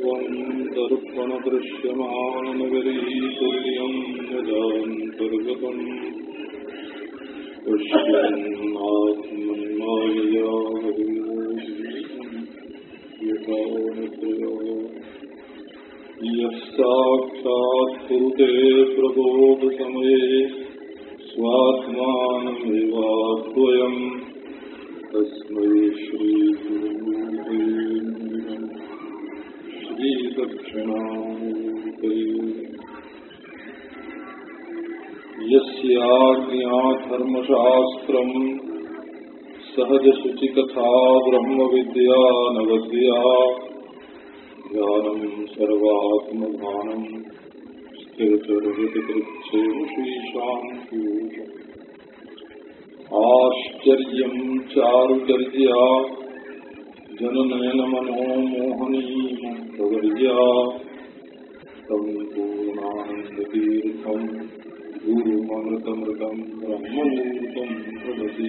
त्वम् दर्पणदृश्यमाननगरीतुल्यम् यदान्तर्गतम् पश्यन्नात्मन्मायया यथानत्रया यः साक्षात् कुरुते श्रीगुरुवे श्रीदक्षिणामूर्तये यस्याज्ञाधर्मशास्त्रम् सहजशुचिकथा ब्रह्मविद्या नवद्या ज्ञानम् सर्वात्मभानम् स्थिरचरहृतकृच्छेम श्रीशान्तियोजम् आश्चर्यम् चारुचर्या जननयनमनो मोहनीमप्रवर्या तम् पूर्णानन्दतीर्थम् गुरुममृतमृतम् ब्रह्ममूर्तम् प्रदति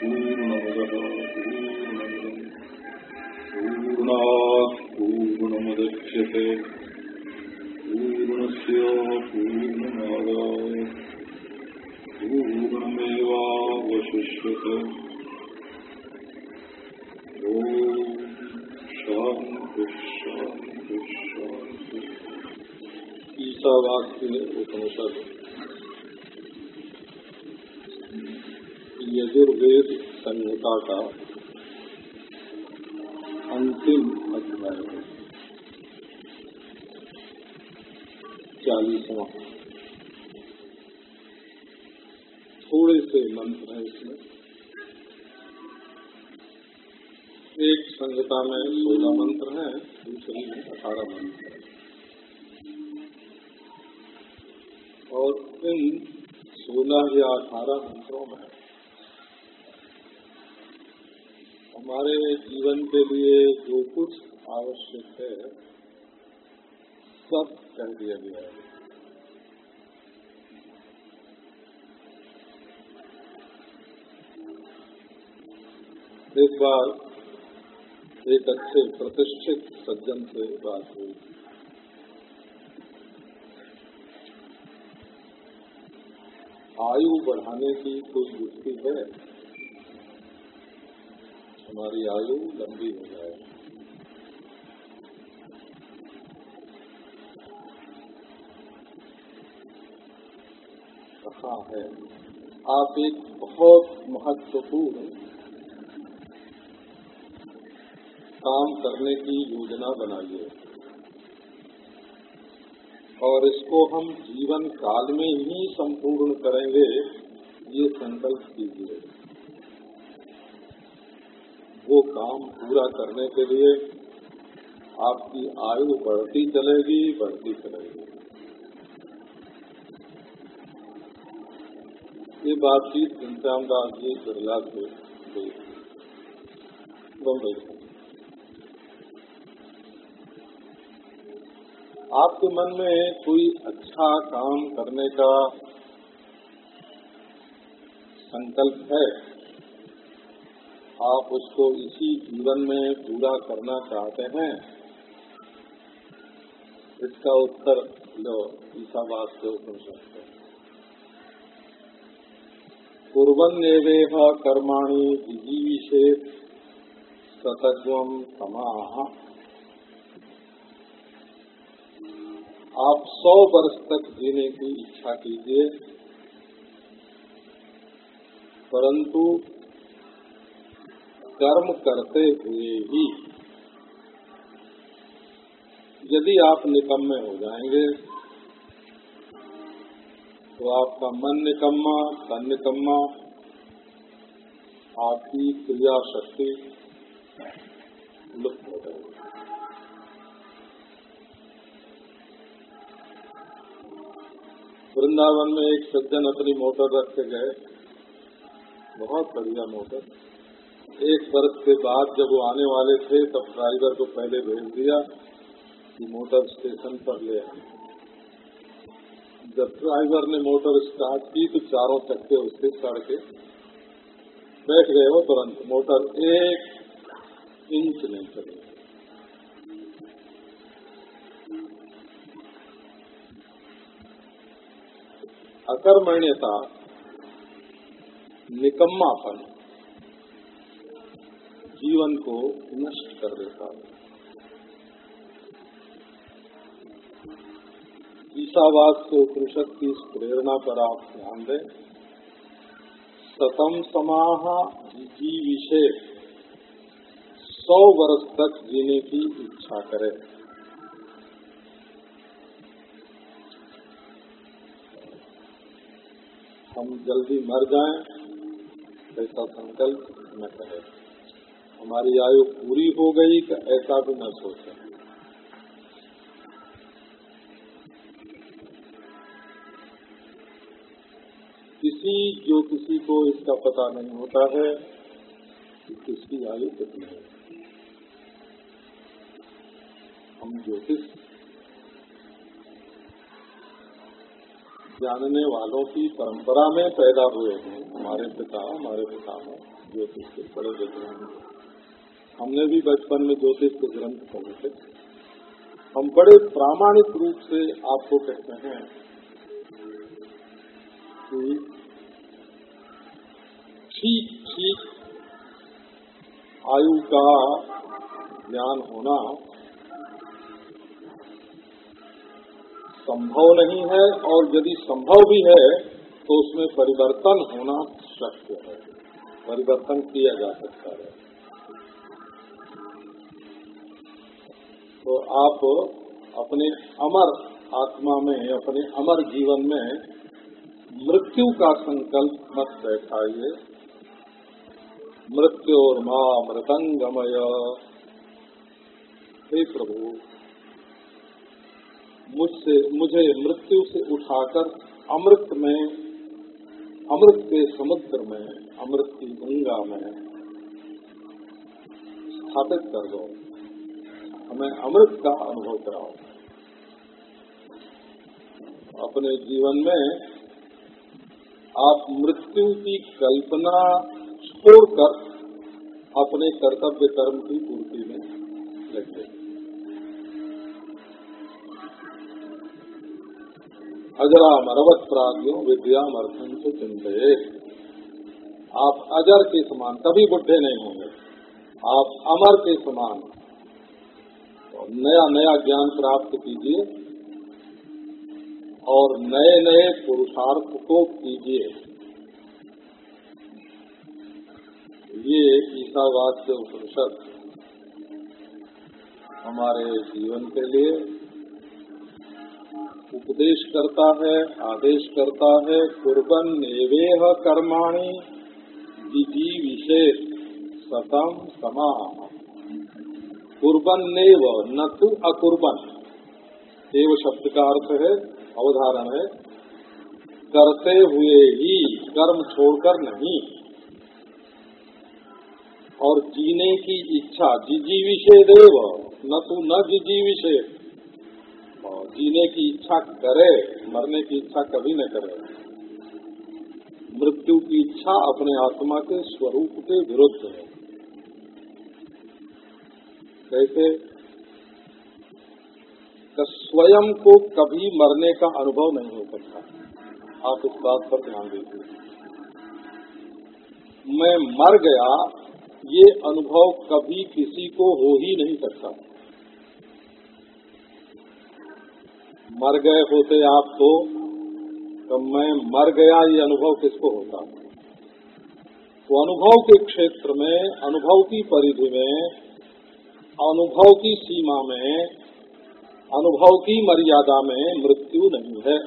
पूर्णमदः पूर्णमिदम् पूर्णात् पूर्णमेवावशिष्यते ॐ शान्ति शान्ति यजुर्वेद संहिता का अंतिम अध्याय। चालीसवा। थोड़े मंत्र हैं इसमें। एक संहिता में सोलह मंत्र हैं दूसरी में अठारह मंत्र हैं। और इन सोलह या अठारह मंत्रों में हमारे जीवन के लिए जो कुछ आवश्यक है, सब कह दिया गया है। एक बार एक अच्छे प्रतिष्ठित सज्जन से बात हुई। आयु बढ़ाने की कोई युक्ति है? हमारी आयु लंबी हो जाए। कहा है? आप एक बहुत महत्वपूर्ण काम करने की योजना बनाइए। और इसको हम जीवन काल में ही संपूर्ण करेंगे, ये संकल्प कीजिए। वो काम पूरा करने के लिए आपकी आयु बढ़ती चलेगी बढ़ती चलेगी। ये बातचीत घनश्याम दास जी बिरला से बम्बई आपके मन में कोई अच्छा काम करने का संकल्प है? आप उसको इसी जीवन में पूरा करना चाहते हैं? इसका उत्तर लो ईसावास से उपनिषद है कुरन्नेवेह कर्माणि विजीविषे सतत्व समाह आप सौ वर्ष तक जीने की इच्छा कीजिए। परंतु कर्म करते हुए ही यदि आप निकम्मे हो जाएँगे तो आपका मन निकम्मा, तन निकम्मा, आपकी क्रिया शक्ति लुप्त हो जाएगी। वृंदावन में एक सज्जन अपनी मोटर रख के गए। बहुत बढ़िया मोटर। एक वर्ष के बाद जब वो आने वाले थे, तब ड्राइवर को पहले भेज दिया कि मोटर स्टेशन पर ले आए। जब ड्राइवर ने मोटर स्टार्ट की तो चारों चक्के उसके सड़ के बैठ गए हो तुरंत। मोटर एक इंच नहीं चली। अकर्मण्यता, निकम्मापन, जीवन को नष्ट कर देता है। ईसावाद के उपनिषद की इस प्रेरणा पर आप ध्यान दें। सतम समाह जी विषय सौ वर्ष तक जीने की इच्छा करे। हम जल्दी मर जाएँ, ऐसा संकल्प न करें। हमारी आयु पूरी हो गई कि ऐसा भी न सोचें। किसी जो किसी को इसका पता नहीं होता है कि किसकी आयु कितनी है। हम ज्योतिष जानने वालों की परंपरा में पैदा हुए हैं। हमारे पिता हमारे पिता में ज्योतिष के बड़े विद्वान हमने भी बचपन में ज्योतिष के ग्रंथ पढ़े। थे हम बड़े प्रामाणिक रूप से आपको कहते हैं कि ठीक ठीक आयु का ज्ञान होना संभव नहीं है और यदि संभव भी है तो उसमें परिवर्तन होना शक्य है। परिवर्तन किया जा सकता है। तो आप अपने अमर आत्मा में, अपने अमर जीवन में मृत्यु का संकल्प मत बैठाइए। मृत्योर्मा मृतंगमय हे प्रभु। मुझसे, मुझे मृत्यु से उठाकर अमृत में, अमृत के समुद्र में, अमृत की गंगा में स्थापित कर दो। हमें अमृत का अनुभव कराओ। अपने जीवन में आप मृत्यु की कल्पना छोड़कर अपने कर्तव्य कर्म की पूर्ति में लगे। अजरा मरवत प्राज्ञो विद्याम अर्थन से चिंते। आप अजर के समान कभी बुढ़े नहीं होंगे। आप अमर के समान। और नया नया ज्ञान प्राप्त कीजिए और नए नए पुरुषार्थ को कीजिए। ये ईसावाद से उपनिषद हमारे जीवन के लिए उपदेश करता है, आदेश करता है, कुर्बन नेवेह कर्माणी विधि विशेष सतम समा कुर्बन नेव, न तु अकुर्बन। एव शब्द का अर्थ है, अवधारण है, करते हुए ही कर्म छोड़कर नहीं। और जीने की इच्छा जिजी विषय देव, न तू न जिजी विषय जीने की इच्छा करे, मरने की इच्छा कभी न करे। मृत्यु की इच्छा अपने आत्मा के स्वरूप के विरुद्ध है। कैसे? स्वयं को कभी मरने का अनुभव नहीं हो सकता। आप इस बात पर ध्यान दीजिए। मैं मर गया, ये अनुभव कभी किसी को हो ही नहीं सकता। मर गए होते आप तो, तो मैं मर गया ये अनुभव किसको होता? तो अनुभव के क्षेत्र में अनुभव की परिधि में अनुभव की सीमा में अनुभव की मर्यादा में मृत्यु नहीं है।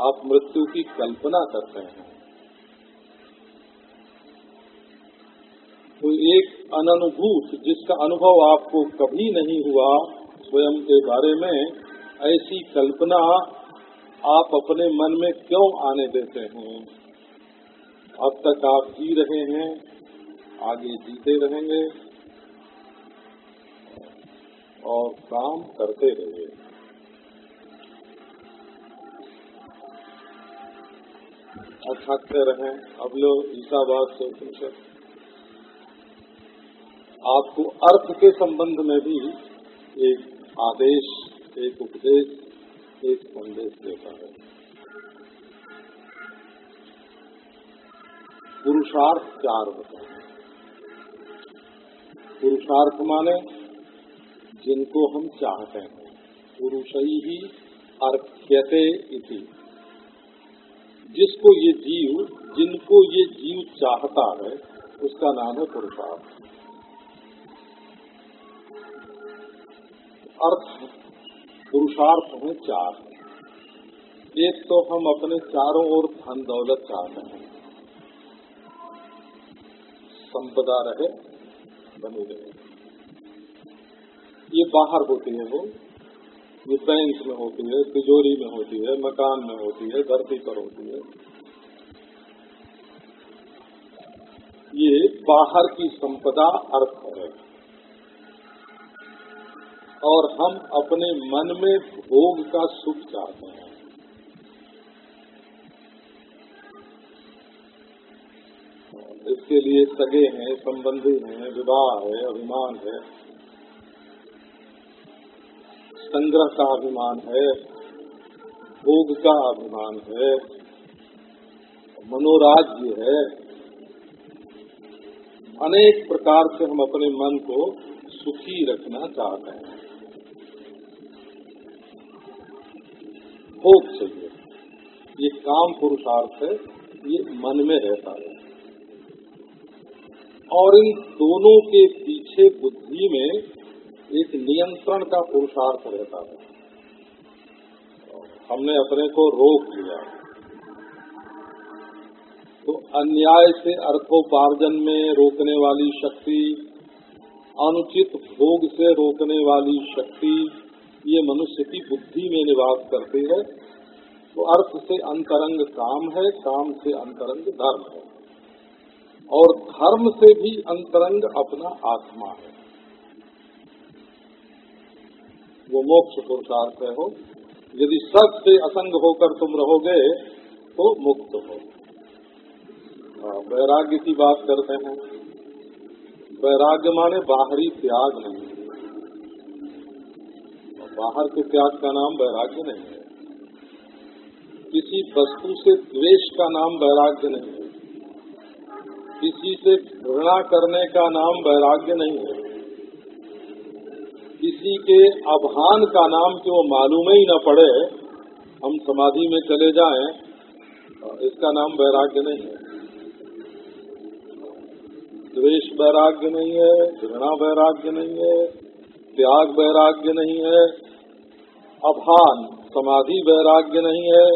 आप मृत्यु की कल्पना करते हैं। तो एक अनुभूत जिसका अनुभव आपको कभी नहीं हुआ स्वयं के बारे में ऐसी कल्पना आप अपने मन में क्यों आने देते हैं? अब तक आप जी रहे हैं, आगे जीते रहेंगे और काम करते रहेंगे और थकते रहे। अब लोग ईसावाद से उपनिषद आपको अर्थ के संबंध में भी एक आदेश, एक उपदेश, एक संदेश देता है। पुरुषार्थ चार बताए पुरुषार्थ माने जिनको हम चाहते हैं। पुरुष ही अर्थ्यते इति। जिसको ये जीव, जिनको ये जीव चाहता है, उसका नाम है पुरुषार्थ। अर्थ पुरुषार्थ है चार एक तो हम अपने चारों ओर धन दौलत चाहते हैं। संपदा रहे, बनी रहे। ये बाहर होती है वो, ये बैंक में होती है, तिजोरी में होती है, मकान में होती है, धरती पर होती है। ये बाहर की संपदा अर्थ है। और हम अपने मन में भोग का सुख चाहते हैं। इसके लिए सगे हैं, संबंधी हैं, विवाह है, अभिमान है, संग्रह का अभिमान है, भोग का अभिमान है, मनोराज्य है। अनेक प्रकार से हम अपने मन को सुखी रखना चाहते हैं। भोग चाहिए ये काम पुरुषार्थ है, ये मन में रहता है। और इन दोनों के पीछे बुद्धि में एक नियंत्रण का पुरुषार्थ रहता है। हमने अपने को रोक लिया। तो अन्याय से अर्थोपार्जन में रोकने वाली शक्ति, अनुचित भोग से रोकने वाली शक्ति ये मनुष्य की बुद्धि में निवास करती है तो अर्थ से अंतरंग काम है काम से अंतरंग धर्म है। और धर्म से भी अंतरंग अपना आत्मा है। वो मोक्ष पुरुषार्थ है हो। यदि सबसे असंग होकर तुम रहोगे तो मुक्त हो। हाँ, वैराग्य की बात करते हैं। वैराग्य माने बाहरी त्याग नहीं। बाहर के त्याग का नाम वैराग्य नहीं है। किसी वस्तु से द्वेष का नाम वैराग्य नहीं है। किसी से घृणा करने का नाम वैराग्य नहीं है। किसी के अभान का नाम क्यों मालूम ही न पड़े, हम समाधि में चले जाएँ, इसका नाम वैराग्य नहीं है। द्वेष वैराग्य नहीं है, घृणा वैराग्य नहीं है, त्याग वैराग्य नहीं है अभान, समाधि वैराग्य नहीं है।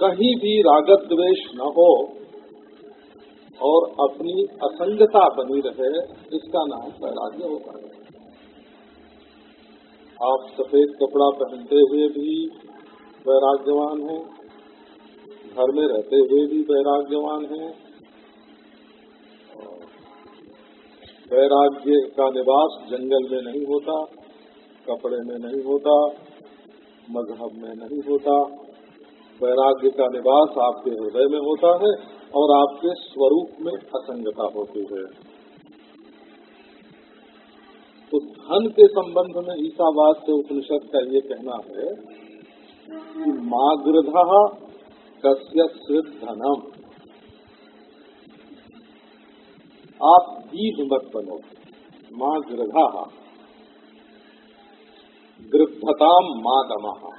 कहीं भी रागत द्वेष न हो और अपनी असंगता बनी रहे इसका नाम वैराग्य होता है। आप सफ़ेद कपड़ा पहनते हुए भी वैराग्यवान हैं, घर में रहते हुए भी वैराग्यवान हैं। वैराग्य का निवास जंगल में नहीं होता। कपड़े में नहीं होता, मज़हब में नहीं होता, वैराग्य का निवास आपके हृदय में होता है और आपके स्वरूप में असंगता होती है। तो धन के संबंध में ईसावाद से उपनिषद का ये कहना है कि मागृधा कस्य धनम। आप बीज मत बनो। माँ गृधा गृद्धताम माँ दमा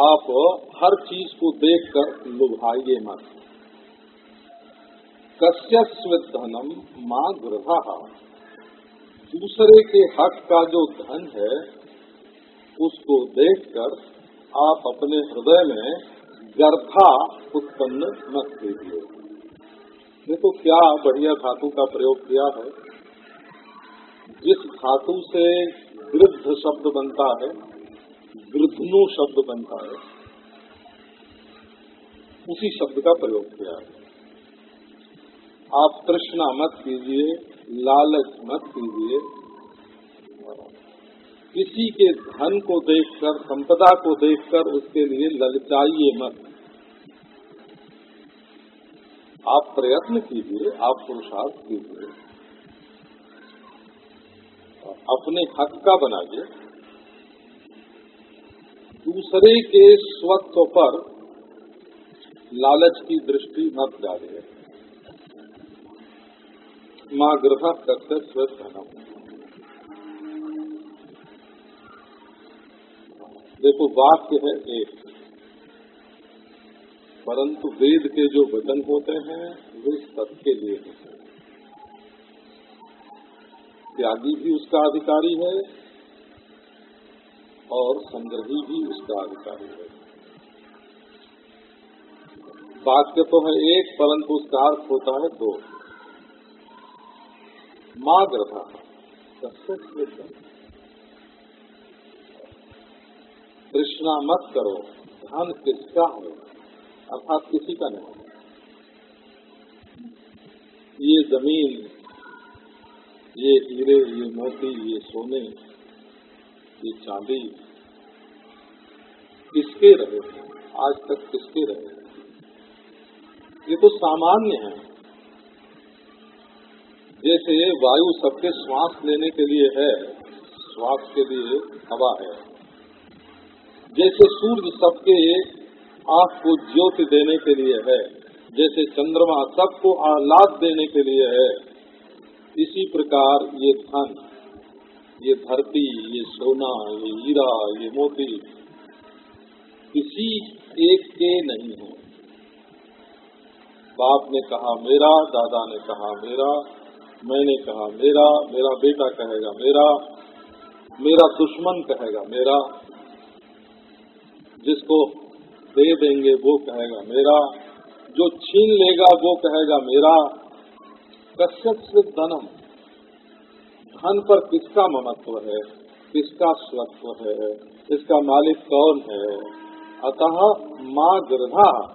आप हर चीज़ को देखकर लुभाइए मत। कस्य धनम माँ गृहा। दूसरे के हक का जो धन है, उसको देखकर आप अपने हृदय में गर्भा उत्पन्न मत कीजिए। देखो क्या बढ़िया धातु का प्रयोग किया है। जिस धातु से वृद्ध शब्द बनता है, वृद्धनु शब्द बनता है। उसी शब्द का प्रयोग किया है। आप तृष्णा मत कीजिए, लालच मत कीजिए। किसी के धन को देखकर, संपदा को देखकर उसके लिए ललचाइए मत। आप प्रयत्न कीजिए, आप पुरुषार्थ कीजिए। अपने हक का बनाइए। दूसरे के स्वत्व पर लालच की दृष्टि मत डालिए। माँ गृह करते धनम देखो वाक्य है एक। परंतु वेद के जो वचन होते हैं, वे सबके लिए होते हैं। त्यागी भी उसका अधिकारी है और संग्रही भी उसका अधिकारी है। वाक्य तो है एक, परंतु उसका अर्थ होता है दो। माँ ग्रथा कृष्णा मत करो, धन किसका हो? अर्थात किसी का नहीं। ये ज़मीन ये हीरे ये मोती, ये सोने, ये चांदी, किसके रहे आज तक किसके रहे ये तो सामान्य है। जैसे वायु सबके श्वास लेने के लिए है, श्वास के लिए हवा है। जैसे सूर्य सबके आँख को ज्योति देने के लिए है, जैसे चंद्रमा सबको आह्लाद देने के लिए है इसी प्रकार ये धन, ये धरती, ये सोना, ये हीरा, ये मोती, किसी एक के नहीं है। बाप ने कहा, मेरा, दादा ने कहा, मेरा, मैंने कहा, मेरा मेरा बेटा कहेगा, मेरा मेरा दुश्मन कहेगा, मेरा, जिसको दे देंगे वो कहेगा, मेरा, जो छीन लेगा वो कहेगा, मेरा कश्यप से धनम धन पर किसका ममत्व है? किसका स्वत्व है? इसका मालिक कौन है? अतः माँ गर्भा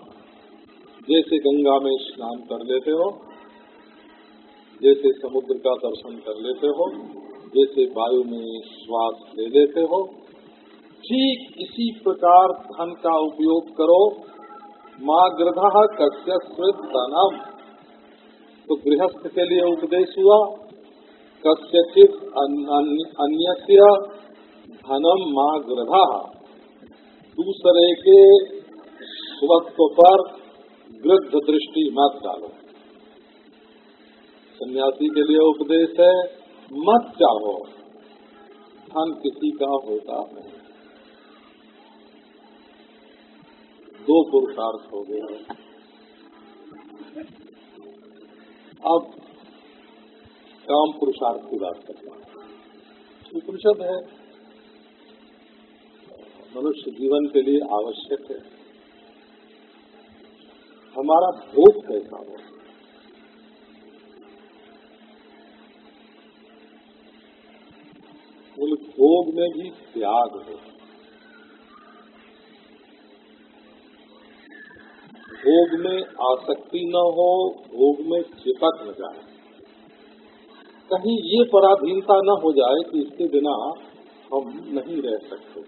जैसे गंगा में स्नान कर लेते हो, जैसे समुद्र का दर्शन कर लेते हो, जैसे वायु में श्वास ले लेते हो, ठीक इसी प्रकार धन का उपयोग करो। माँ गृह कस्य धनम तो गृहस्थ के लिए उपदेश हुआ, कस्यचित अन्य धनम माँ गृह। दूसरे के स्वत्व पर वृद्ध दृष्टि मत डालो। सन्यासी के लिए उपदेश है, मत चाहो। धन किसी का होता है दो पुरुषार्थ हो गए। अब काम पुरुषार्थ की बात करता हूँ। उपनिषद है। मनुष्य जीवन के लिए आवश्यक है। हमारा भोग कैसा हो? भोग में भी त्याग है। भोग में आसक्ति न हो, भोग में चिपक न जाए। कहीं ये पराधीनता न हो जाए कि इसके बिना हम नहीं रह सकते।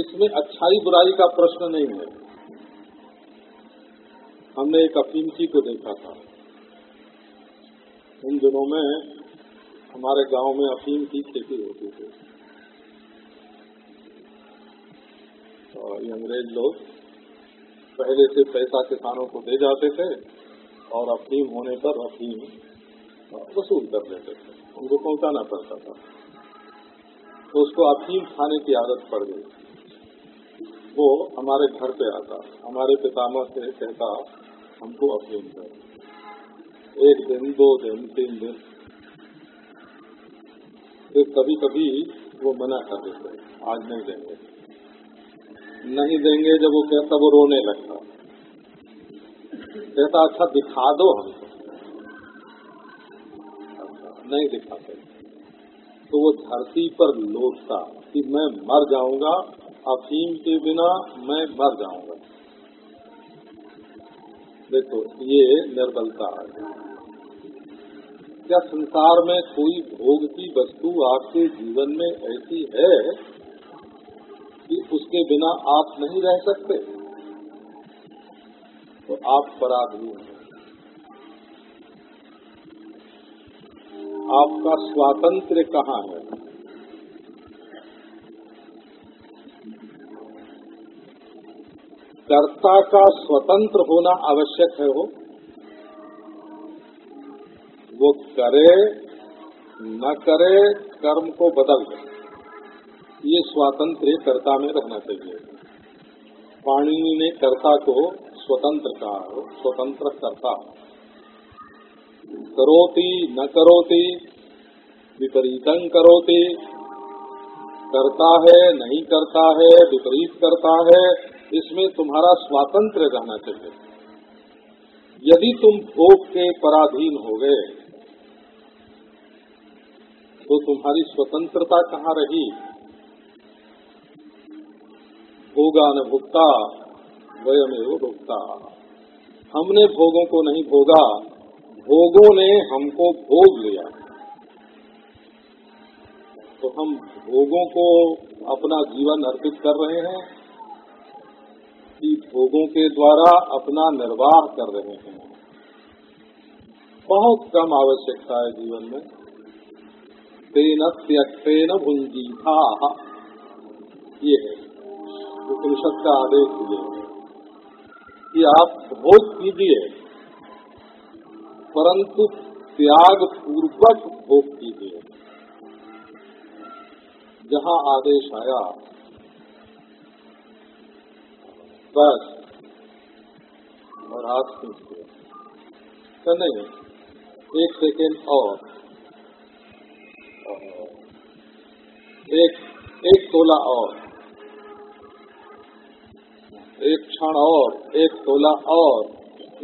इसमें अच्छाई बुराई का प्रश्न नहीं है। हमने एक अफीमची को देखा था। उन दिनों में हमारे गाँव में अफीम की खेती होती थी। और ये अंग्रेज़ लोग पहले से पैसा किसानों को दे जाते थे और अफीम होने पर अफीम वसूल कर लेते थे। उनको पहुंचाना पड़ता था। तो उसको अफीम खाने की आदत पड़ गई। वो हमारे घर पे आता। हमारे पितामह से कहता, हमको अफीम कर एक दिन, दो दिन, तीन दिन। फिर कभी कभी वो मना कर देते आज नहीं देंगे। नहीं देंगे जब वो कहता, वो रोने लगता। कहता अच्छा दिखा दो हमको। नहीं दिखाते। तो वो धरती पर लौटता कि मैं मर जाऊँगा, अफीम के बिना मैं मर जाऊँगा। देखो, ये निर्बलता है क्या संसार में कोई भोग की वस्तु आपके जीवन में ऐसी है कि उसके बिना आप नहीं रह सकते। तो आप पराधीन हैं। आपका स्वातंत्र कहाँ है? कर्ता का स्वतंत्र होना आवश्यक है वो। वो करे, न करे, कर्म को बदल दे। ये स्वातंत्र कर्ता में रहना चाहिए। पाणिनि ने कर्ता को स्वतंत्र कहा स्वतंत्र कर्ता। करोति, न करोति, विपरीतं करोति। करता है, नहीं करता है, विपरीत करता है, इसमें तुम्हारा स्वातंत्र रहना चाहिए। यदि तुम भोग के पराधीन हो गए तो तुम्हारी स्वतंत्रता कहाँ रही? भोगा न भुगता वयमेव भुगता हमने भोगों को नहीं भोगा, भोगों ने हमको भोग लिया। तो हम भोगों को अपना जीवन अर्पित कर रहे हैं, कि भोगों के द्वारा अपना निर्वाह कर रहे हैं। बहुत कम आवश्यकता है जीवन में। तेन त्यक्तेन भुंजीथा ये है। उपनिषद का आदेश है कि आप भोग कीजिए, परंतु त्याग पूर्वक भोग कीजिए। जहाँ आदेश आया, बस और हाथ खींच नहीं, एक सेकेंड और एक एक तोला और। एक क्षण और, एक तोला और,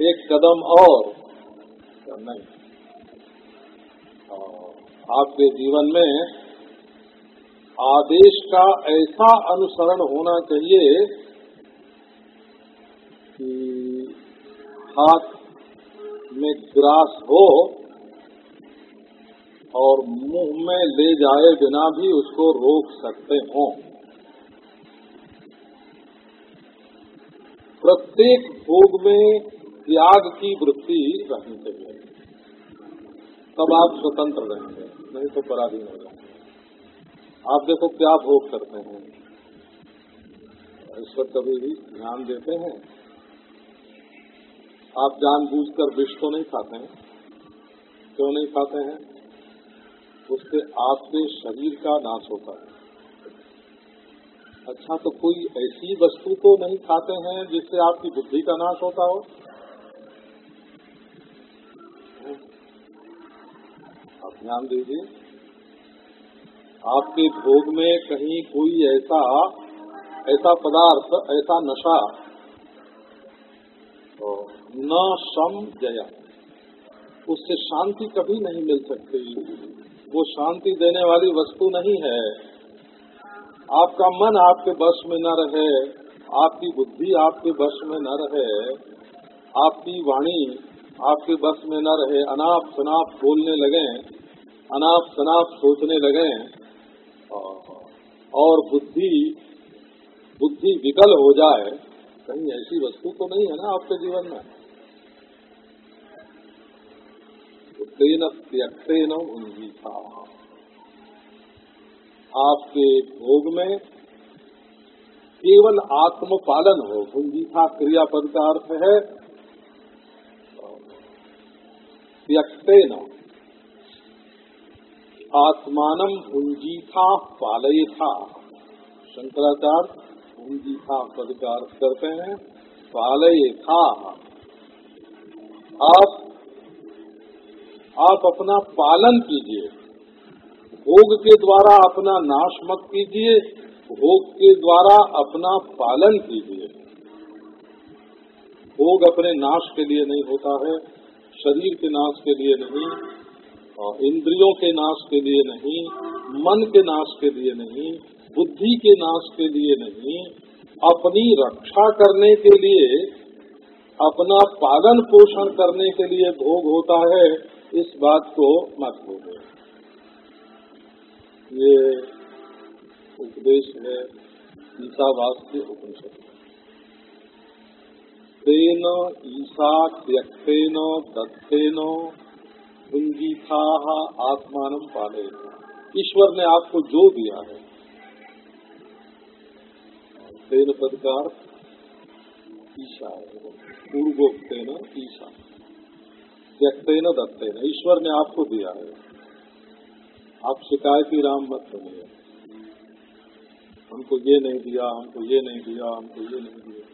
एक कदम और। नहीं आपके जीवन में आदेश का ऐसा अनुसरण होना चाहिए कि हाथ में ग्रास हो और मुँह में ले जाए बिना भी उसको रोक सकते हो। प्रत्येक भोग में त्याग की वृत्ति रहनी चाहिए तब आप स्वतंत्र रहेंगे, नहीं तो पराधीन हो जाएँगे। आप देखो क्या भोग करते हैं। इस पर कभी भी ध्यान देते हैं। आप जानबूझकर विष तो नहीं खाते हैं। क्यों नहीं खाते हैं? उससे आपके शरीर का नाश होता है। अच्छा तो कोई ऐसी वस्तु तो नहीं खाते हैं जिससे आपकी बुद्धि का नाश होता हो? आप ध्यान दीजिए। आपके भोग में कहीं कोई ऐसा ऐसा पदार्थ, ऐसा नशा तो न सम जया। उससे शांति कभी नहीं मिल सकती। वो शांति देने वाली वस्तु नहीं है। आपका मन आपके बस में न रहे, आपकी बुद्धि आपके बस में न रहे, आपकी वाणी आपके बस में न रहे, अनाप शनाप बोलने लगे, अनाप शनाप सोचने लगे, और बुद्धि बुद्धि विकल हो जाए, कहीं ऐसी वस्तु तो नहीं है ना आपके जीवन में। तेन त्यक्तेन था आपके भोग में केवल आत्म पालन हो था क्रियापद का अर्थ है त्यक्तेन आत्मान था, पालय था। शंकराचार्य था पद का अर्थ करते हैं, पालय था। आप आप अपना पालन कीजिए। भोग के द्वारा अपना नाश मत कीजिए, भोग के द्वारा अपना पालन कीजिए। भोग अपने नाश के लिए नहीं होता है, शरीर के नाश के लिए नहीं, और इंद्रियों के नाश के लिए नहीं, मन के नाश के लिए नहीं, बुद्धि के नाश के लिए नहीं। अपनी रक्षा करने के लिए, अपना पालन पोषण करने के लिए भोग होता है, इस बात को मत भूलो ये उपदेश है ईसावास के उपनिषद तेन ईसा त्यक्तेन दत्तेन था आत्मान पाले ईश्वर ने आपको जो दिया है। तेन पदकार ईशा पूर्वोक्तेन ईशा। त्यक्तेन दत्तेन। ईश्वर ने आपको दिया है। आप शिकायती राम मत बनिए हमको ये नहीं दिया, हमको ये नहीं दिया, हमको ये नहीं दिया।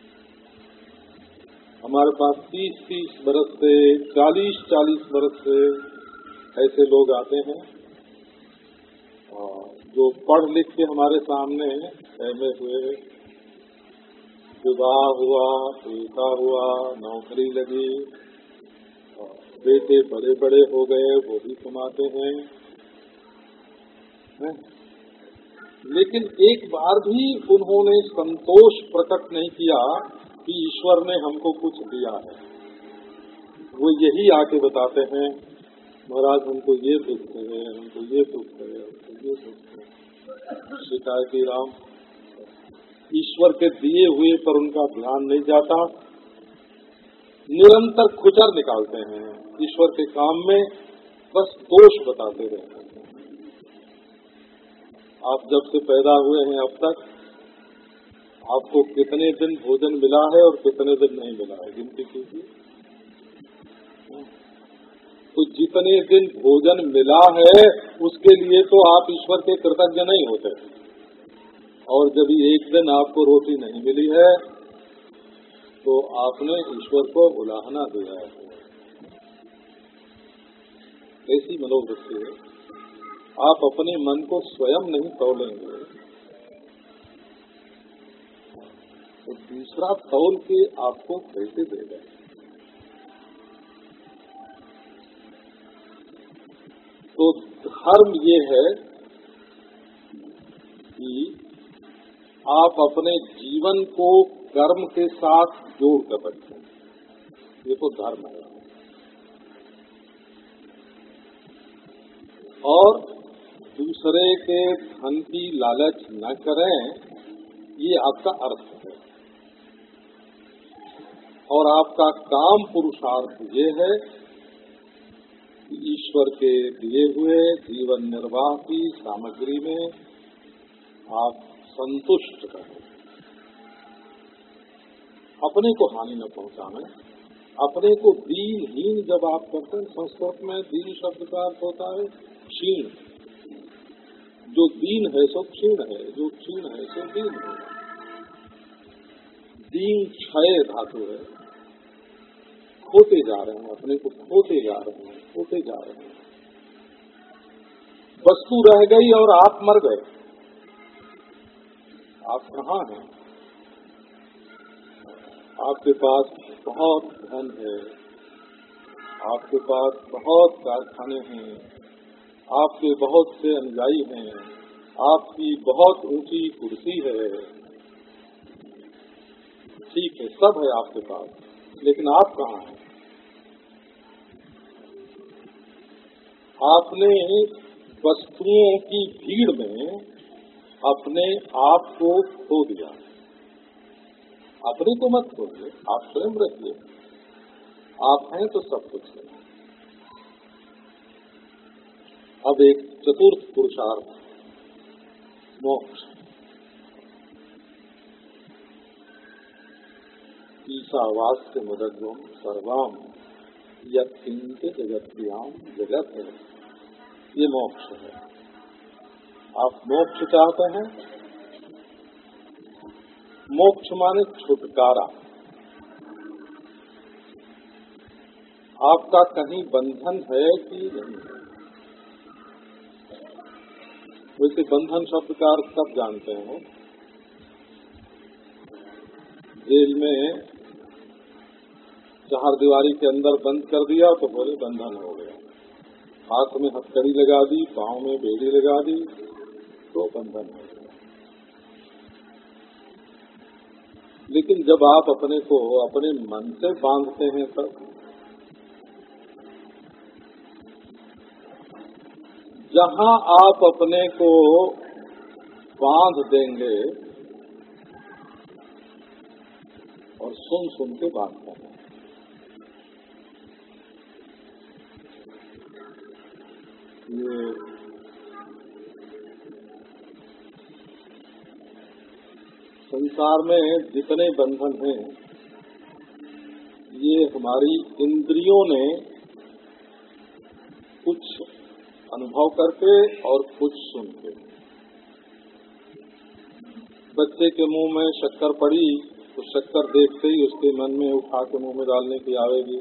हमारे पास तीस तीस बरस से चालीस चालीस बरस से ऐसे लोग आते हैं। जो पढ़ लिख के हमारे सामने एम हुए। विवाह हुआ बेटा हुआ, नौकरी लगी। बेटे बड़े बड़े हो गए, वो भी कमाते है? लेकिन एक बार भी उन्होंने संतोष प्रकट नहीं किया कि ईश्वर ने हमको कुछ दिया है। वो यही आके बताते हैं, महाराज, हमको ये दुख है, हमको ये दुख है, हमको ये दुख है। शिकायती राम, ईश्वर के दिए हुए पर उनका ध्यान नहीं जाता। निरंतर खुचर निकालते हैं, ईश्वर के काम में बस दोष बताते रहते हैं। आप जब से पैदा हुए हैं अब तक, आपको कितने दिन भोजन मिला है और कितने दिन नहीं मिला है? गिनती कीजिए। तो जितने दिन भोजन मिला है, उसके लिए तो आप ईश्वर के कृतज्ञ नहीं होते। और जब एक दिन आपको रोटी नहीं मिली है तो आपने ईश्वर को उलाहना दिया है। ऐसी मनोवृत्ति है। आप अपने मन को स्वयं नहीं तोलेंगे। तो दूसरा तौल के आपको कैसे देगा तो धर्म ये है कि आप अपने जीवन को कर्म के साथ जोड़ कर रखें। ये तो धर्म है। और दूसरे के धन की लालच न करें, ये आपका अर्थ है। और आपका काम पुरुषार्थ ये है कि ईश्वर के दिए हुए जीवन निर्वाह की सामग्री में आप संतुष्ट रहें। अपने को हानि न पहुँचाने अपने को दीनहीन जब आप करते हैं, संस्कृत में दीन शब्द का अर्थ होता है क्षीण। जो दीन है सो क्षीण है, जो क्षीण है सो दीन है। दीन क्षय धातु है। खोते जा रहे हैं, अपने को खोते जा रहे हैं, खोते जा रहे हैं। वस्तु रह गई और आप मर गए। आप कहाँ हैं? आपके पास बहुत धन है। आपके पास बहुत कारखाने हैं। आपके बहुत से अनुयायी हैं, आपकी बहुत ऊँची कुर्सी है। ठीक है, सब है आपके पास, लेकिन आप कहाँ हैं? आपने वस्तुओं की भीड़ में अपने आप को खो दिया। अपने को मत खोइए आप स्वयं रखिए आप हैं तो सब कुछ है। अब एक चतुर्थ पुरुषार्थ। मोक्ष। ईशावास्य मदद्वम सर्वाम यत्किंचित जगत्याम जगत। है ये मोक्ष है। आप मोक्ष चाहते हैं? मोक्ष माने छुटकारा। आपका कहीं बंधन है कि नहीं? वैसे बंधन शब्द का अर्थ सब जानते हैं। जेल में चार दीवारी के अंदर बंद कर दिया तो बोले बंधन हो गया। हाथ में हथकड़ी लगा दी, पाँव में बेड़ी लगा दी तो बंधन हो गया। लेकिन जब आप अपने को अपने मन से बांधते हैं, तब जहाँ आप अपने को बाँध देंगे और सुन सुन के बात करें ये संसार में जितने बंधन हैं, ये हमारी इंद्रियों ने कुछ अनुभव करके और कुछ सुन के बच्चे के मुँह में शक्कर पड़ी तो शक्कर देखते ही उसके मन में उठा के मुँह में डालने की आवेगी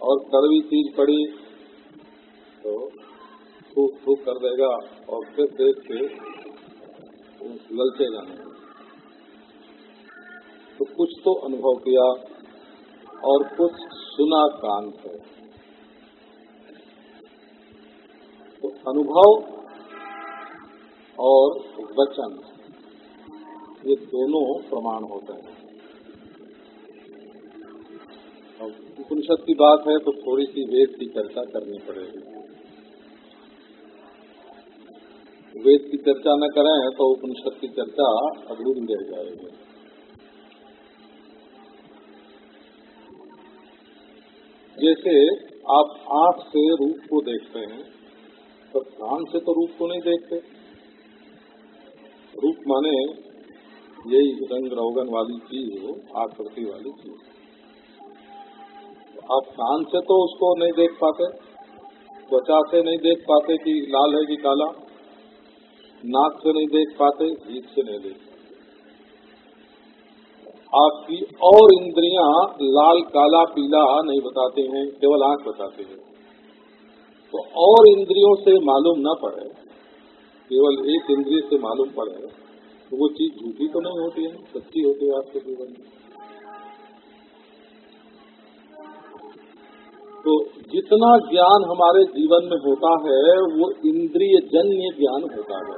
और कड़वी चीज़ पड़ी तो थूक थूक कर देगा और फिर देख के ललचे जाने तो कुछ तो अनुभव किया और कुछ सुना कान है तो अनुभव और वचन, ये दोनों प्रमाण होते हैं। उपनिषद की बात है तो थोड़ी सी वेद की चर्चा करनी पड़ेगी। वेद की चर्चा न करें तो उपनिषद की चर्चा अधूरी रह जाएगी। जैसे आप आँख से रूप को देखते हैं तो कान से तो रूप को नहीं देखते। रूप माने यही रंग रोगन वाली चीज़ हो, आकृति वाली चीज़। तो आप कान से तो उसको नहीं देख पाते, त्वचा से नहीं देख पाते कि लाल है कि काला, नाक से नहीं देख पाते जीत से नहीं देख आपकी और इंद्रियाँ लाल, काला, पीला नहीं बताते हैं, केवल आँख बताते हैं। तो और इंद्रियों से मालूम न पड़े, केवल एक इंद्रिय से मालूम पड़े तो वो चीज़ झूठी तो नहीं होती है, सच्ची होती है आपके जीवन में। तो जितना ज्ञान हमारे जीवन में होता है, वो इंद्रिय जन्य ज्ञान होता है।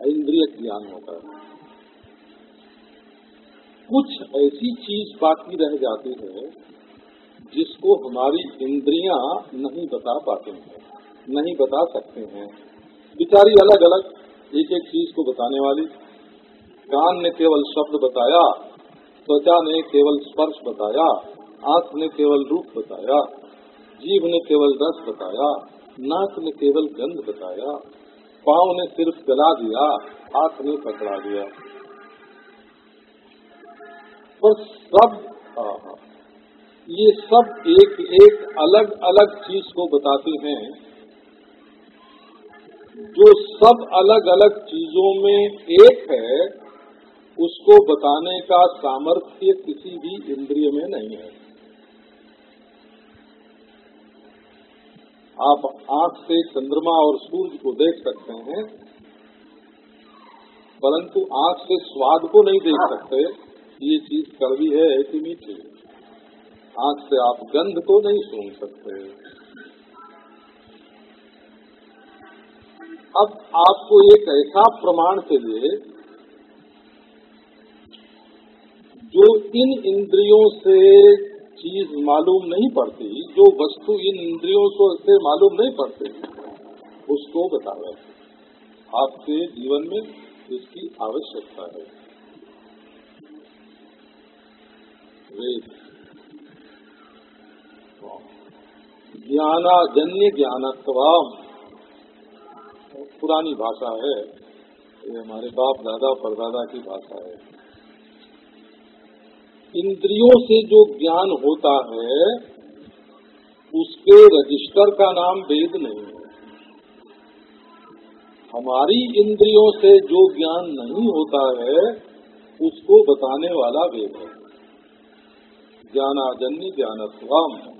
इंद्रिय ज्ञान होता है। कुछ ऐसी चीज़ बाकी रह जाती है जिसको हमारी इंद्रियाँ नहीं बता पाते हैं, नहीं बता सकते हैं। बिचारी अलग अलग एक एक चीज़ को बताने वाली। कान ने केवल शब्द बताया, त्वचा ने केवल स्पर्श बताया, आँख ने केवल रूप बताया जीव ने केवल रस बताया, नाक ने केवल गंध बताया, पाँव ने सिर्फ़ गला दिया, हाथ ने पकड़ा दिया। तो सब ये सब एक एक अलग अलग चीज़ को बताते हैं। जो सब अलग अलग चीज़ों में एक है, उसको बताने का सामर्थ्य किसी भी इंद्रिय में नहीं है। आप आँख से चंद्रमा और सूर्य को देख सकते हैं, परंतु आँख से स्वाद को नहीं देख सकते। ये चीज़ कड़वी है कि मीठी आँख से आप गंध को नहीं सुन सकते। अब आपको एक ऐसा प्रमाण चाहिए? जो इन इंद्रियों से चीज़ मालूम नहीं पड़ती, जो वस्तु इन इंद्रियों से मालूम नहीं पड़ती, उसको बतावे आपके जीवन में इसकी आवश्यकता है। ज्ञानाजन्य ज्ञानत्वाम। पुरानी भाषा है। ये हमारे बाप दादा, परदादा की भाषा है। इंद्रियों से जो ज्ञान होता है, उसके रजिस्टर का नाम वेद नहीं है। हमारी इंद्रियों से जो ज्ञान नहीं होता है, उसको बताने वाला वेद है। ज्ञानाजन्य ज्ञानत्वम।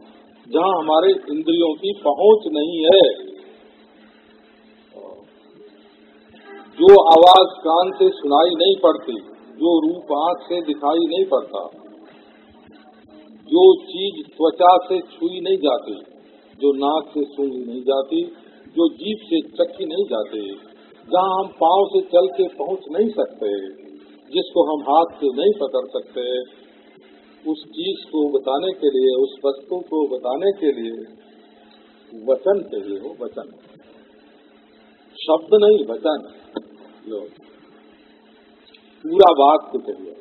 जहाँ हमारे इंद्रियों की पहुँच नहीं है। जो आवाज़ कान से सुनाई नहीं पड़ती, जो रूप आँख से दिखाई नहीं पड़ता, जो चीज़ त्वचा से छुई नहीं जाती, जो नाक से सूंघी नहीं जाती, जो जीप से चक्की नहीं जाती, जहाँ हम पाँव से चल के पहुँच नहीं सकते, जिसको हम हाथ से नहीं पकड़ सकते उस चीज़ को बताने के लिए, उस वस्तु को बताने के लिए वचन चाहिए हो, वचन। शब्द नहीं, वचन। लो। पूरा वाक्य चाहिए।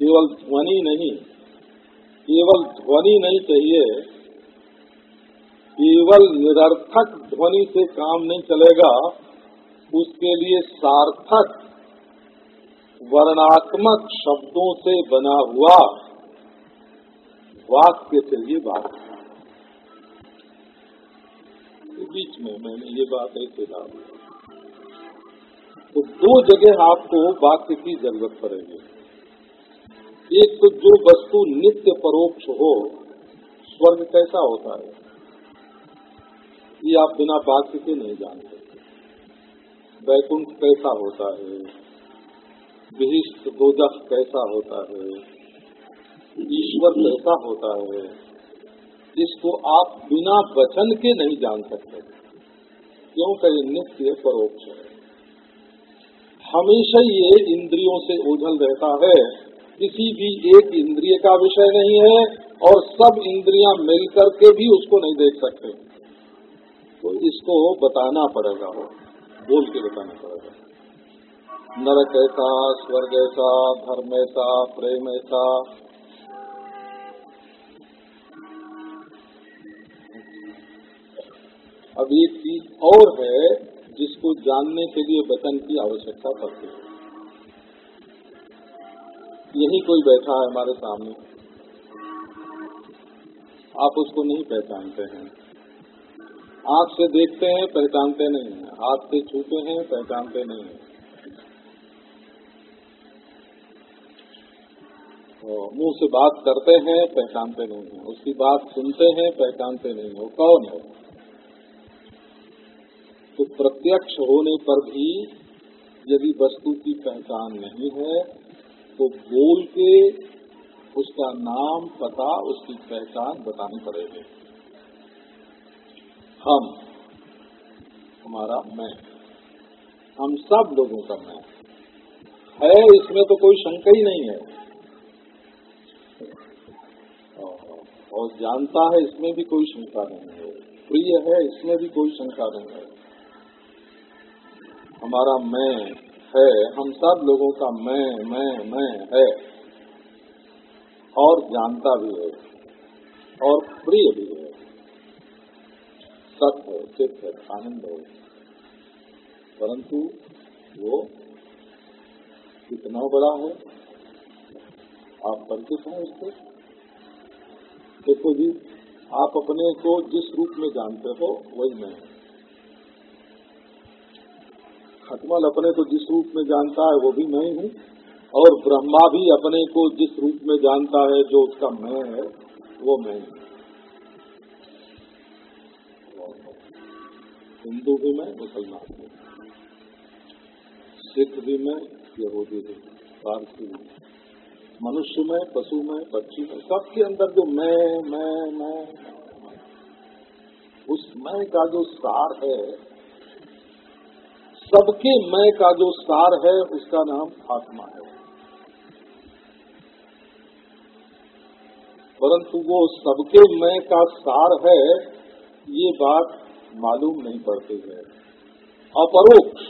केवल ध्वनि नहीं, केवल ध्वनि नहीं चाहिए, केवल निरर्थक ध्वनि से काम नहीं चलेगा। उसके लिए सार्थक, वर्णात्मक शब्दों से बना हुआ वाक्य चाहिए बात। बीच में मैंने ये बात ऐसे डाली तो दो जगह आपको वाक्य की ज़रूरत पड़ेगी। एक तो जो वस्तु नित्य परोक्ष हो, स्वर्ग कैसा होता है, ये आप बिना वाक्य के नहीं जानते। वैकुंठ कैसा होता है? विशिष्ट दोजख कैसा होता है? ईश्वर कैसा होता है? इसको आप बिना वचन के नहीं जान सकते। क्योंकि ये नित्य परोक्ष है। हमेशा ये इंद्रियों से ओझल रहता है। किसी भी एक इंद्रिय का विषय नहीं है और सब इंद्रियाँ मिलकर के भी उसको नहीं देख सकते। तो इसको बताना पड़ेगा। बोल के बताना पड़ेगा। नरक ऐसा स्वर्ग ऐसा धर्म ऐसा प्रेम ऐसा अब एक चीज़ और है जिसको जानने के लिए वचन की आवश्यकता पड़ती है। यही कोई बैठा है हमारे सामने। आप उसको नहीं पहचानते हैं। आँख से देखते हैं, पहचानते नहीं है। हाथ से छूते हैं, पहचानते नहीं है। मुँह से बात करते हैं, पहचानते नहीं हैं। उसकी बात सुनते हैं, पहचानते नहीं है। कौन है? तो प्रत्यक्ष होने पर भी यदि वस्तु की पहचान नहीं है तो बोल के उसका नाम, पता, उसकी पहचान बतानी पड़ेगी। हम, हमारा मैं, हम सब लोगों का मैं। है, इसमें तो कोई शंका ही नहीं है। और जानता है, इसमें भी कोई शंका नहीं है। प्रिय है, इसमें भी कोई शंका नहीं है। हमारा मैं है, हम सब लोगों का मैं मैं मैं है। और जानता भी है। और प्रिय भी है। सत्य है चित्त है आनंद हो परंतु वो कितना बड़ा है, आप परिचित हैं उससे। देखो जी, आप अपने को जिस रूप में जानते हो, वही मैं खटमल अपने को जिस रूप में जानता है, वो भी मैं हूँ। और ब्रह्मा भी अपने को जिस रूप में जानता है, जो उसका मैं है, वो मैं हूँ। हिंदू भी मैं, मुसलमान भी सिख भी मैं, यहूदी भी पारसी भी मनुष्य में, पशु में, पक्षी में, सबके अंदर जो मैं मैं मैं, उस मैं का जो सार है, सबके मैं का जो सार है, उसका नाम आत्मा है। परंतु वो सबके मैं का सार है, ये बात मालूम नहीं पड़ती है। अपरोक्ष,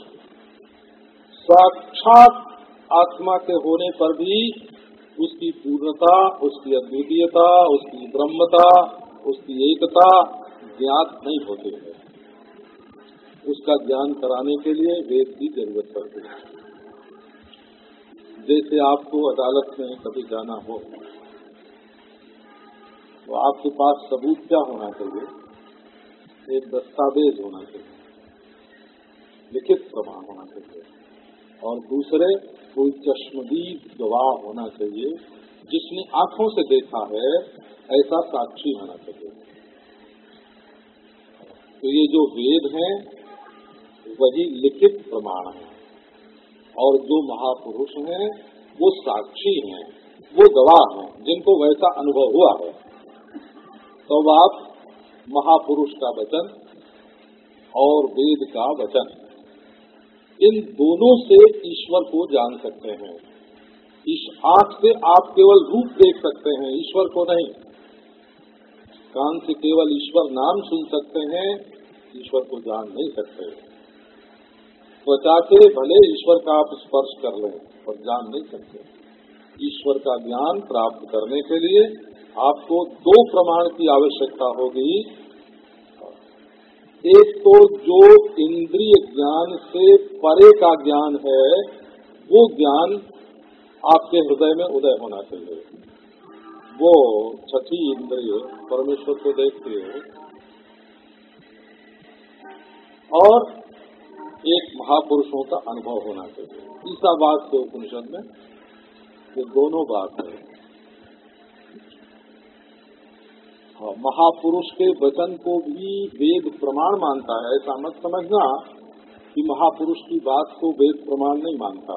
साक्षात आत्मा के होने पर भी उसकी पूर्णता, उसकी अद्वितीयता, उसकी ब्रह्मता, उसकी एकता ज्ञात नहीं होती है। उसका ज्ञान कराने के लिए वेद की ज़रूरत पड़ती है। जैसे आपको अदालत में कभी जाना हो तो आपके पास सबूत क्या होना चाहिए? एक दस्तावेज़ होना चाहिए, लिखित प्रमाण होना चाहिए, और दूसरे, कोई चश्मदीद गवाह होना चाहिए, जिसने आँखों से देखा है, ऐसा साक्षी होना चाहिए। तो ये जो वेद हैं, वही लिखित प्रमाण है, और जो महापुरुष हैं, वो साक्षी हैं, वो गवाह हैं, जिनको वैसा अनुभव हुआ है। तो आप महापुरुष का वचन और वेद का वचन। इन दोनों से ईश्वर को जान सकते हैं। इस आँख से आप केवल रूप देख सकते हैं, ईश्वर को नहीं। कान से केवल ईश्वर नाम सुन सकते हैं, ईश्वर को जान नहीं सकते। त्वचा से भले ईश्वर का आप स्पर्श कर लें और जान नहीं सकते। ईश्वर का ज्ञान प्राप्त करने के लिए आपको दो प्रमाण की आवश्यकता होगी। एक तो जो इंद्रिय ज्ञान से परे का ज्ञान है, वो ज्ञान आपके हृदय में उदय होना चाहिए। वो छठी इंद्रिय परमेश्वर को देखती है। और एक महापुरुषों का अनुभव होना चाहिए। ईसा बात के उपनिषद में, ये दोनों बात है हाँ, महापुरुष के वचन को भी वेद प्रमाण मानता है, ऐसा मत समझना कि महापुरुष की बात को वेद प्रमाण नहीं मानता।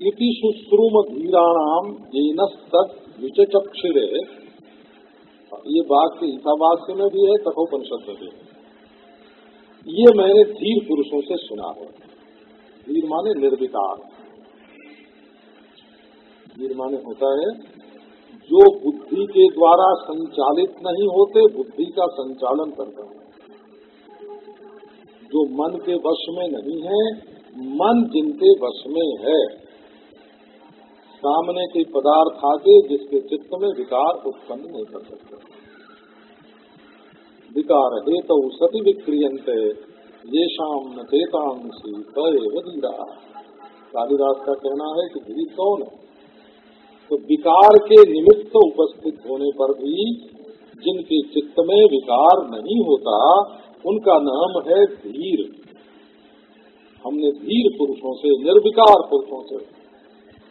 इति सुश्रुम धीराणाम जेन सत विचक्षिरे ये बात ईसावास्य में भी है, तथोपनिषद में भी है। ये मैंने धीर पुरुषों से सुना है। धीर माने निर्विकार। धीर माने होता है जो बुद्धि के द्वारा संचालित नहीं होते, बुद्धि का संचालन करता है। जो मन के वश में नहीं है, मन जिनके वश में है, सामने के पदार्थ आगे जिसके चित्त में विकार उत्पन्न नहीं कर सकते। विकार हे तो सती विक्रियंत ये शाम न चेतांशी धीरा कालिदास का कहना है कि धीर कौन है? तो विकार के निमित्त उपस्थित होने पर भी जिनके चित्त में विकार नहीं होता, उनका नाम है धीर। हमने धीर पुरुषों से, निर्विकार पुरुषों से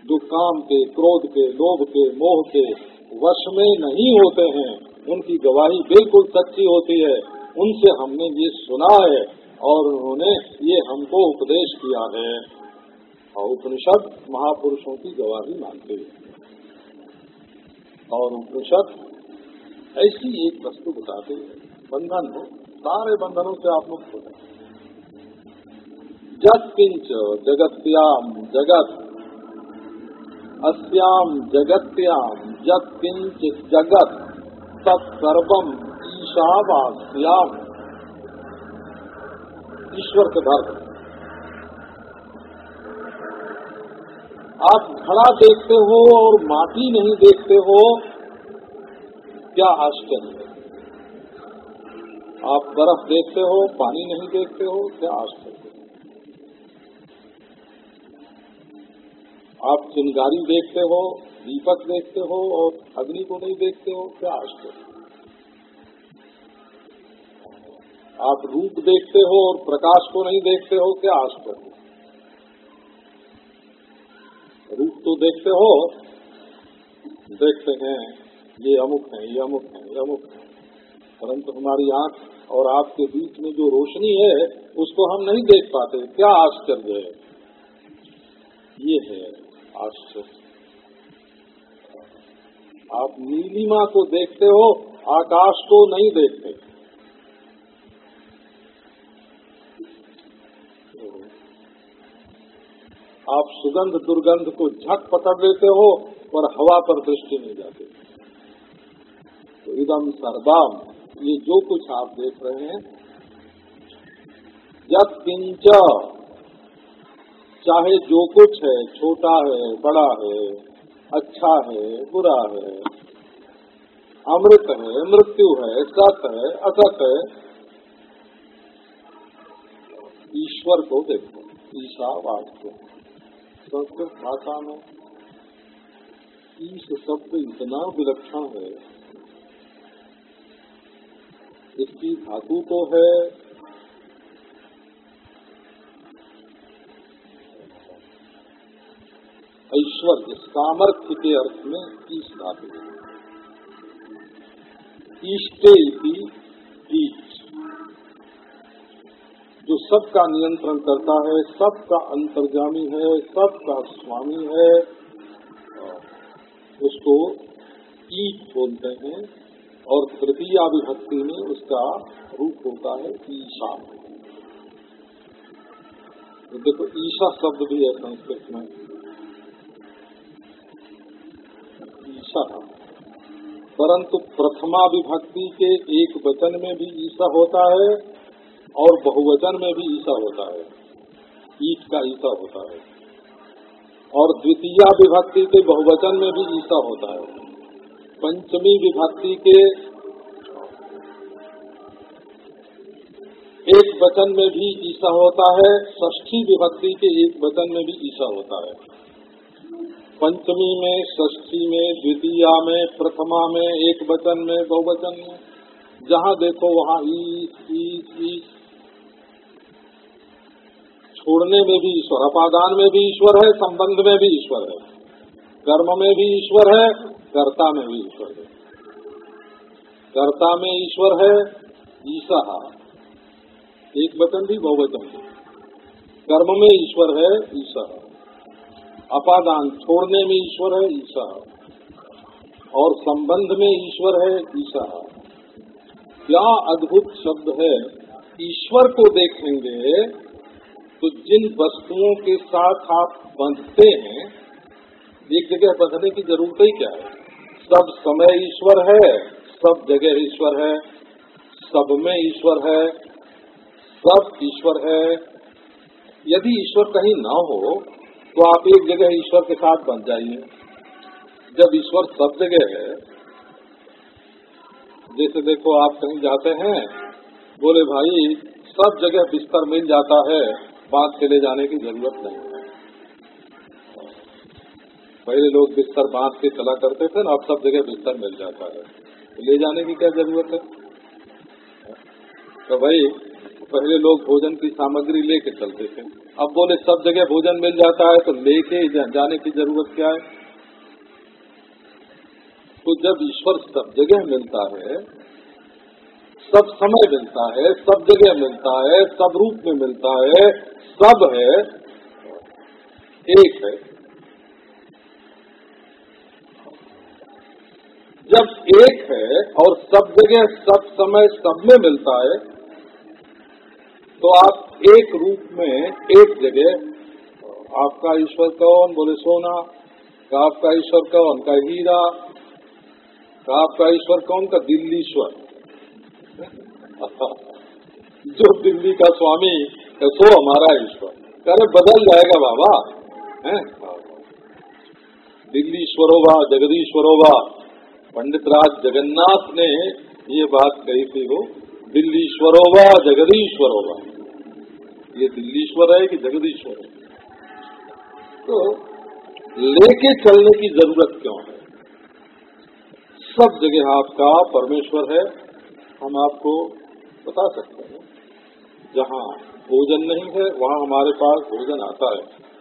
जो काम के, क्रोध के, लोभ के, मोह के, वश में नहीं होते हैं। उनकी गवाही बिल्कुल सच्ची होती है। उनसे हमने ये सुना है और उन्होंने ये हमको उपदेश किया है। और उपनिषद महापुरुषों की गवाही मानते हैं। और उपनिषद ऐसी एक वस्तु बताते हैं। बंधन हो, सारे बंधनों से आप मुक्त हो जाए जत किंच जगत्याम जगत, अस्याम जगत्याम जत किंच जगत तत्सर्वम ईशावास्याम। ईश्वर के धर्म। आप घड़ा देखते हो और माटी नहीं देखते हो, क्या आश्चर्य आप बर्फ़ देखते हो, पानी नहीं देखते हो, क्या आश्चर्य आप चिंगारी देखते हो, दीपक देखते हो और अग्नि को नहीं देखते हो, क्या आश्चर्य आप रूप देखते हो और प्रकाश को नहीं देखते हो, क्या आश्चर्य रूप तो देखते हो, देखते हैं, ये अमुक है, ये अमुक है, ये अमुक है। परंतु हमारी आँख और आपके बीच में जो रोशनी है, उसको हम नहीं देख पाते। क्या आश्चर्य है? ये है आश्चर्य। आप नीलिमा को देखते हो, आकाश को नहीं देखते। आप सुगंध, दुर्गंध को झक पकड़ लेते हो पर हवा पर दृष्टि नहीं जाती। तो इदम सर्वम ये जो कुछ आप देख रहे हैं जब किंच चाहे जो कुछ है, छोटा है, बड़ा है अच्छा है, बुरा है, अमृत है, मृत्यु है, सत है, असत है, ईश्वर को देखो ईशावाद को संस्कृत भाषा में ईश शब्द इतना विलक्षण है। इसकी धातु तो है। ऐश्वर्य सामर्थ्य के अर्थ में ईश धातु। ईष्टे ईष्टे ईश। जो सबका नियंत्रण करता है, सबका अंतर्जामी है, सबका स्वामी है उसको ईट बोलते हैं, और तृतीय विभक्ति में उसका रूप होता है ईशा। तो देखो, ईशा शब्द भी है संस्कृत में। ईशा। परंतु प्रथमा विभक्ति के एक वचन में भी ईशा होता है और बहुवचन में भी ईसा होता है। ईट का ईसा होता है। और द्वितीय विभक्ति के बहुवचन में भी ईसा होता है। पंचमी विभक्ति के एक वचन में भी ईसा होता है। ष्ठी विभक्ति के एक वचन में भी ईसा होता है। पंचमी में ष्ठी में, द्वितीय में, प्रथमा में, एक वचन में, बहुवचन में, जहाँ देखो वहाँ ईस ईस ईस छोड़ने में भी ईश्वर, अपादान में भी ईश्वर है, संबंध में भी ईश्वर है। कर्म में भी ईश्वर है, कर्ता में भी ईश्वर है। कर्ता में ईश्वर है, ईसा। एक वचन भी बहुवचन भी। कर्म में ईश्वर है, ईसा। अपादान छोड़ने में ईश्वर है, ईसा। और संबंध में ईश्वर है, ईसा। क्या अद्भुत शब्द है, ईश्वर को देखेंगे तो जिन वस्तुओं के साथ आप बंधते हैं, एक जगह बंधने की ज़रूरत ही क्या है? सब समय ईश्वर है, सब जगह ईश्वर है, सब में ईश्वर है, सब ईश्वर है। यदि ईश्वर कहीं ना हो तो आप एक जगह ईश्वर के साथ बन जाइए। जब ईश्वर सब जगह है, जैसे देखो आप कहीं जाते हैं, बोले भाई, सब जगह बिस्तर मिल जाता है। बात ले जाने की ज़रूरत नहीं। है पहले लोग बिस्तर बाँध के चला करते थे ना, अब सब जगह बिस्तर मिल जाता है। तो ले जाने की क्या ज़रूरत है? तो भाई, पहले लोग भोजन की सामग्री लेके चलते थे। अब बोले, सब जगह भोजन मिल जाता है तो लेके जाने की ज़रूरत क्या है? तो जब ईश्वर सब जगह मिलता है सब समय मिलता है, सब जगह मिलता है, सब रूप में मिलता है, सब है, एक है। जब एक है और सब जगह सब समय सब में मिलता है तो आप एक रूप में एक जगह, आपका ईश्वर कौन? बोले, सोना। का आपका ईश्वर कौन? का हीरा। का आपका ईश्वर कौन? का दिल्लीश्वर। जो दिल्ली का स्वामी है, सो हमारा ईश्वर। करे बदल जाएगा बाबा। है? दिल्ली दिल्लीश्वरोबा जगदीश्वरोबा पंडित राज जगन्नाथ ने ये बात कही थी वो दिल्लीश्वरोबा जगदीश्वरोबा ये दिल्लीश्वर है कि जगदीश्वर है? तो लेके चलने की ज़रूरत क्यों है? सब जगह आपका परमेश्वर है हम आपको बता सकते हैं। जहाँ भोजन नहीं है, वहाँ हमारे पास भोजन आता है।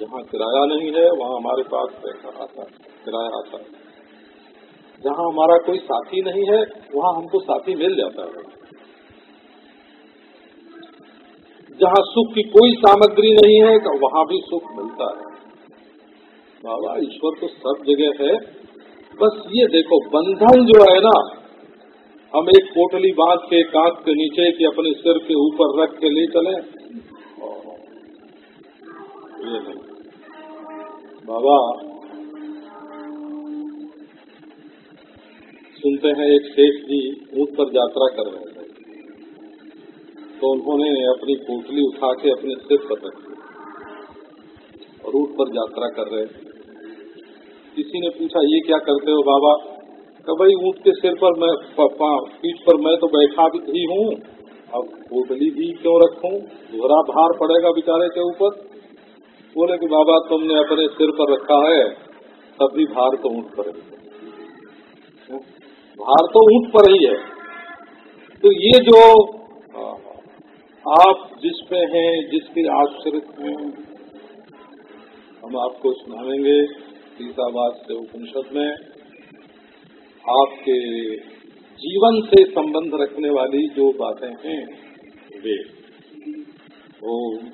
जहाँ किराया नहीं है, वहाँ हमारे पास पैसा आता है, किराया आता है। जहाँ हमारा कोई साथी नहीं है, वहाँ हमको साथी मिल जाता है। जहाँ सुख की कोई सामग्री नहीं है तो वहाँ भी सुख मिलता है। बाबा, ईश्वर तो सब जगह है। बस ये देखो, बंधन जो है ना हम एक पोटली बाँध के कांच के नीचे के अपने सिर के ऊपर रख के ले चले। बाबा, सुनते हैं एक शेख जी ऊँट पर यात्रा कर रहे थे। तो उन्होंने अपनी पोटली उठा के अपने सिर पर रखी और ऊट पर यात्रा कर रहे। किसी ने पूछा, ये क्या करते हो बाबा? भाई, ऊँट के सिर पर मैं पीठ पर मैं तो बैठा ही हूँ। अब पोटली भी क्यों रखूँ? दोहरा भार पड़ेगा बेचारे के ऊपर। बोले कि, बाबा, तुमने अपने सिर पर रखा है, तब भी भार तो ऊँट पर है। भार तो ऊँट पर ही है। तो ये जो आप जिस पे हैं, जिसके आश्रित हैं, हम आपको सुनावेंगे सीताबाद से उपनिषद में। आपके जीवन से संबंध रखने वाली जो बातें हैं वे। ओम